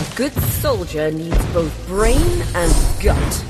A good soldier needs both brain and gut.